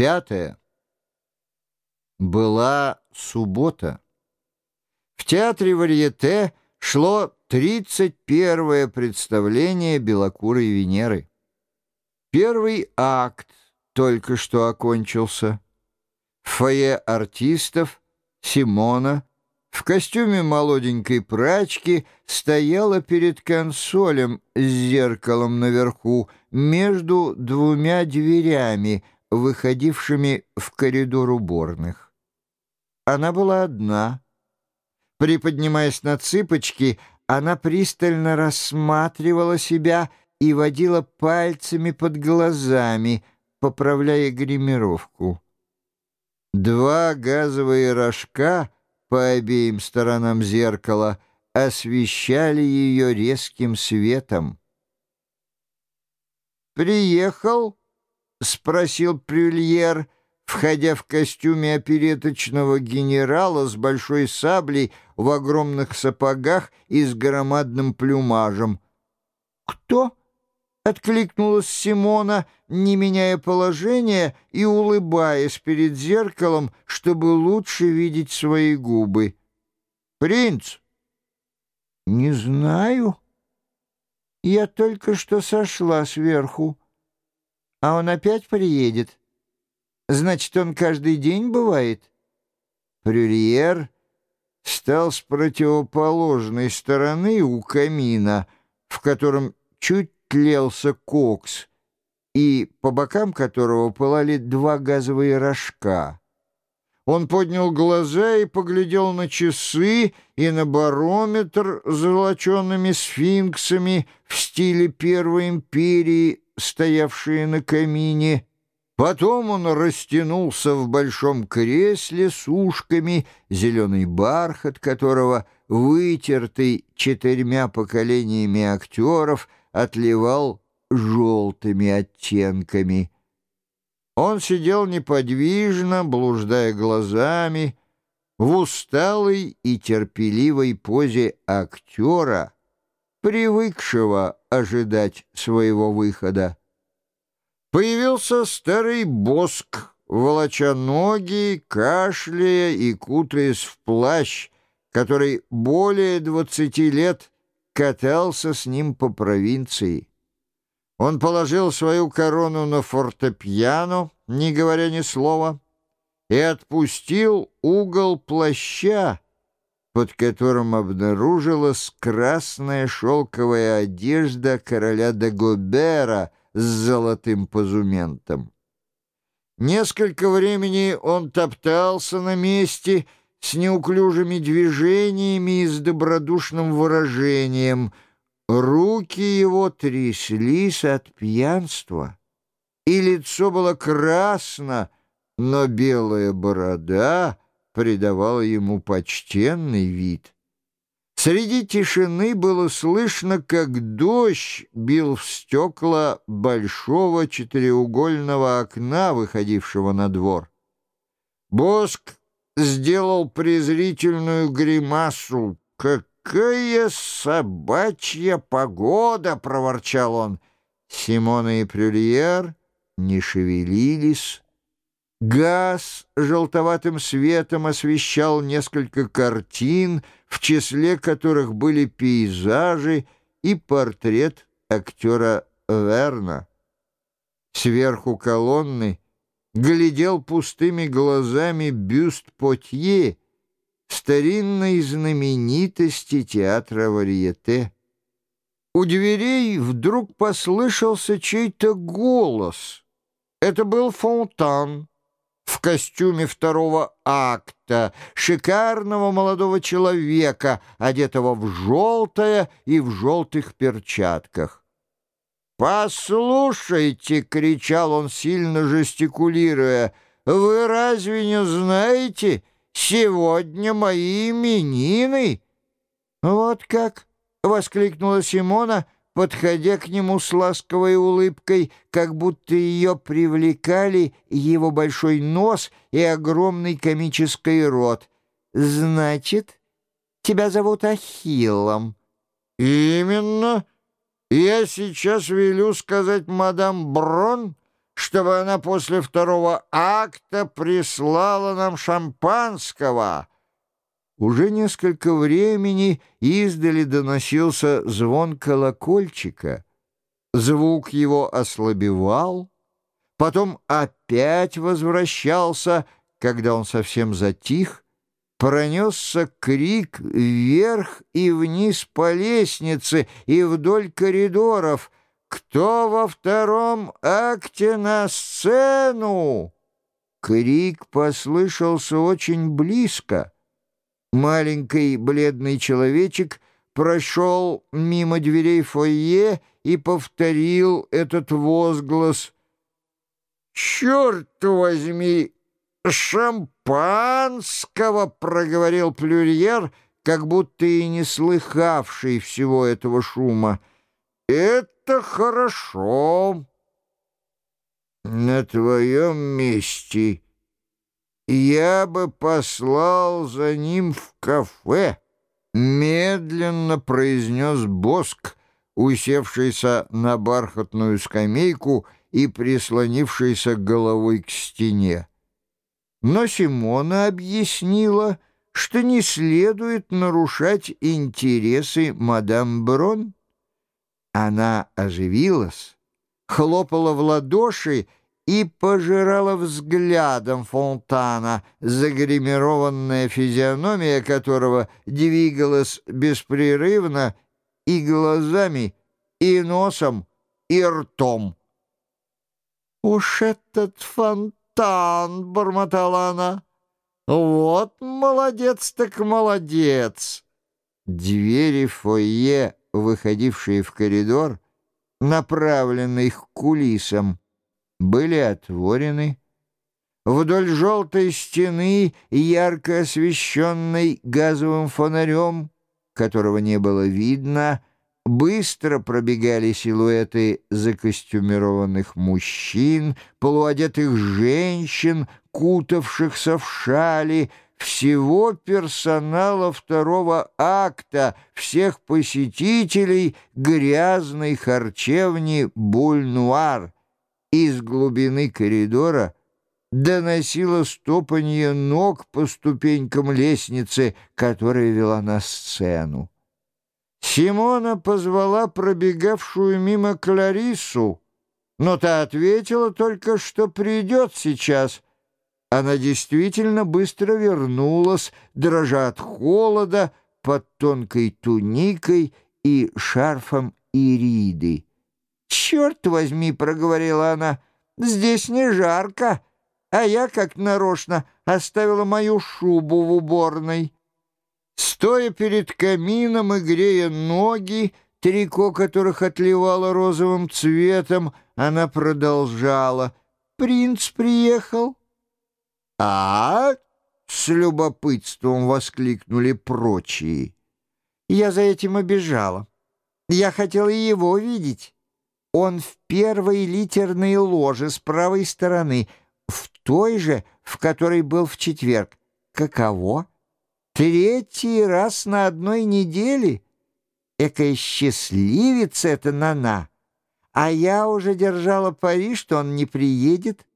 Пятое. Была суббота. В театре Варьете шло 31-е представление «Белокурой Венеры». Первый акт только что окончился. В фойе артистов Симона в костюме молоденькой прачки стояла перед консолем с зеркалом наверху между двумя дверями, выходившими в коридор уборных. Она была одна. Приподнимаясь на цыпочки, она пристально рассматривала себя и водила пальцами под глазами, поправляя гримировку. Два газовые рожка — по обеим сторонам зеркала освещали ее резким светом. «Приехал?» — спросил Прюльер, входя в костюме опереточного генерала с большой саблей в огромных сапогах и с громадным плюмажем. «Кто?» — откликнулась Симона, не меняя положения и улыбаясь перед зеркалом, чтобы лучше видеть свои губы. «Принц!» «Не знаю. Я только что сошла сверху. А он опять приедет. Значит, он каждый день бывает?» Прюриер стал с противоположной стороны у камина, в котором чуть тлелся кокс, и по бокам которого пылали два газовые рожка. Он поднял глаза и поглядел на часы и на барометр с золоченными сфинксами в стиле Первой империи, стоявшие на камине. Потом он растянулся в большом кресле с ушками, зеленый бархат которого, вытертый четырьмя поколениями актеров — отливал желтыми оттенками. Он сидел неподвижно, блуждая глазами, в усталой и терпеливой позе актера, привыкшего ожидать своего выхода. Появился старый боск, волоча ноги, кашляя и кутаясь в плащ, который более двадцати лет катался с ним по провинции. Он положил свою корону на фортепиано, не говоря ни слова, и отпустил угол плаща, под которым обнаружилась красная шелковая одежда короля Дагобера с золотым позументом. Несколько времени он топтался на месте с неуклюжими движениями и с добродушным выражением. Руки его тряслись от пьянства, и лицо было красно, но белая борода придавала ему почтенный вид. Среди тишины было слышно, как дождь бил в стекла большого четыреугольного окна, выходившего на двор. Боск сделал презрительную гримасу. «Какая собачья погода!» — проворчал он. Симона и Прюльер не шевелились. Газ желтоватым светом освещал несколько картин, в числе которых были пейзажи и портрет актера Верна. Сверху колонны глядел пустыми глазами бюст Потье, старинной знаменитости театра Варьете. У дверей вдруг послышался чей-то голос. Это был Фонтан в костюме второго акта, шикарного молодого человека, одетого в желтое и в желтых перчатках. «Послушайте!» — кричал он, сильно жестикулируя. «Вы разве не знаете? Сегодня мои именины!» «Вот как!» — воскликнула Симона, подходя к нему с ласковой улыбкой, как будто ее привлекали его большой нос и огромный комический рот. «Значит, тебя зовут Ахиллом?» «Именно!» Я сейчас велю сказать мадам Брон, чтобы она после второго акта прислала нам шампанского». Уже несколько времени издали доносился звон колокольчика. Звук его ослабевал, потом опять возвращался, когда он совсем затих, пронесся крик вверх и вниз по лестнице и вдоль коридоров. «Кто во втором акте на сцену?» Крик послышался очень близко — Маленький бледный человечек прошел мимо дверей фойе и повторил этот возглас. «Черт возьми! Шампанского!» — проговорил Плюрьер, как будто и не слыхавший всего этого шума. «Это хорошо!» «На твоем месте...» я бы послал за ним в кафе», — медленно произнес Боск, усевшийся на бархатную скамейку и прислонившийся головой к стене. Но Симона объяснила, что не следует нарушать интересы мадам Брон. Она оживилась, хлопала в ладоши и пожирала взглядом фонтана, загримированная физиономия которого двигалась беспрерывно и глазами, и носом, и ртом. «Уж этот фонтан!» — бормотала она. «Вот молодец так молодец!» Двери фойе, выходившие в коридор, направленные к кулисам, были отворены. Вдоль желтой стены, ярко освещенной газовым фонарем, которого не было видно, быстро пробегали силуэты закостюмированных мужчин, полуодетых женщин, кутавшихся в шали, всего персонала второго акта, всех посетителей грязной харчевни «Буль-Нуар». Из глубины коридора доносило стопанье ног по ступенькам лестницы, которая вела на сцену. Симона позвала пробегавшую мимо Кларису, но та ответила только, что придет сейчас. Она действительно быстро вернулась, дрожа от холода, под тонкой туникой и шарфом ириды. «Черт возьми!» — проговорила она. «Здесь не жарко, а я, как нарочно, оставила мою шубу в уборной». Стоя перед камином и грея ноги, трико которых отливало розовым цветом, она продолжала. «Принц приехал». «А?» — с любопытством воскликнули прочие. «Я за этим обижала. Я хотела его видеть». Он в первой литерной ложе с правой стороны, в той же, в которой был в четверг. Каково? Третий раз на одной неделе? Экая счастливица это Нана. А я уже держала пари, что он не приедет.